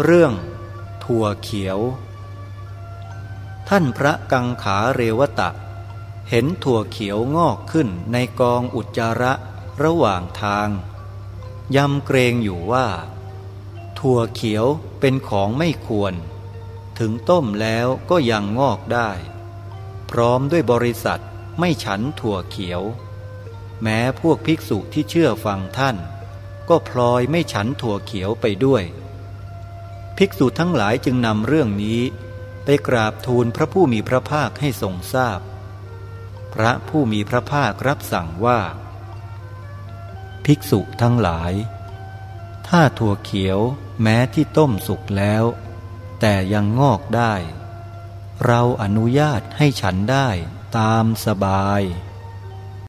เรื่องถั่วเขียว ท่านพระกังขาเรวตะ เห็นถั่วเขียวงอกขึ้นในกองอุจจาระระหว่างทาง ยำเกรงอยู่ว่า ถั่วเขียวเป็นของไม่ควร ถึงต้มแล้วก็ยังงอกได้ พร้อมด้วยบริษัทไม่ฉันถั่วเขียว แม้พวกภิกษุที่เชื่อฟังท่าน ก็พลอยไม่ฉันถั่วเขียวไปด้วย ภิกษุทั้งหลายจึงนำเรื่องนี้ ไปกราบทูลพระผู้มีพระภาคให้ทรงทราบพพระผู้มีพระภาครับสั่งว่า ภิกษุทั้งหลาย ถ้าถั่วเขียวแม้ที่ต้มสุกแล้ว แต่ยังงอกได้ เราอนุญาตให้ฉันได้ตามสบาย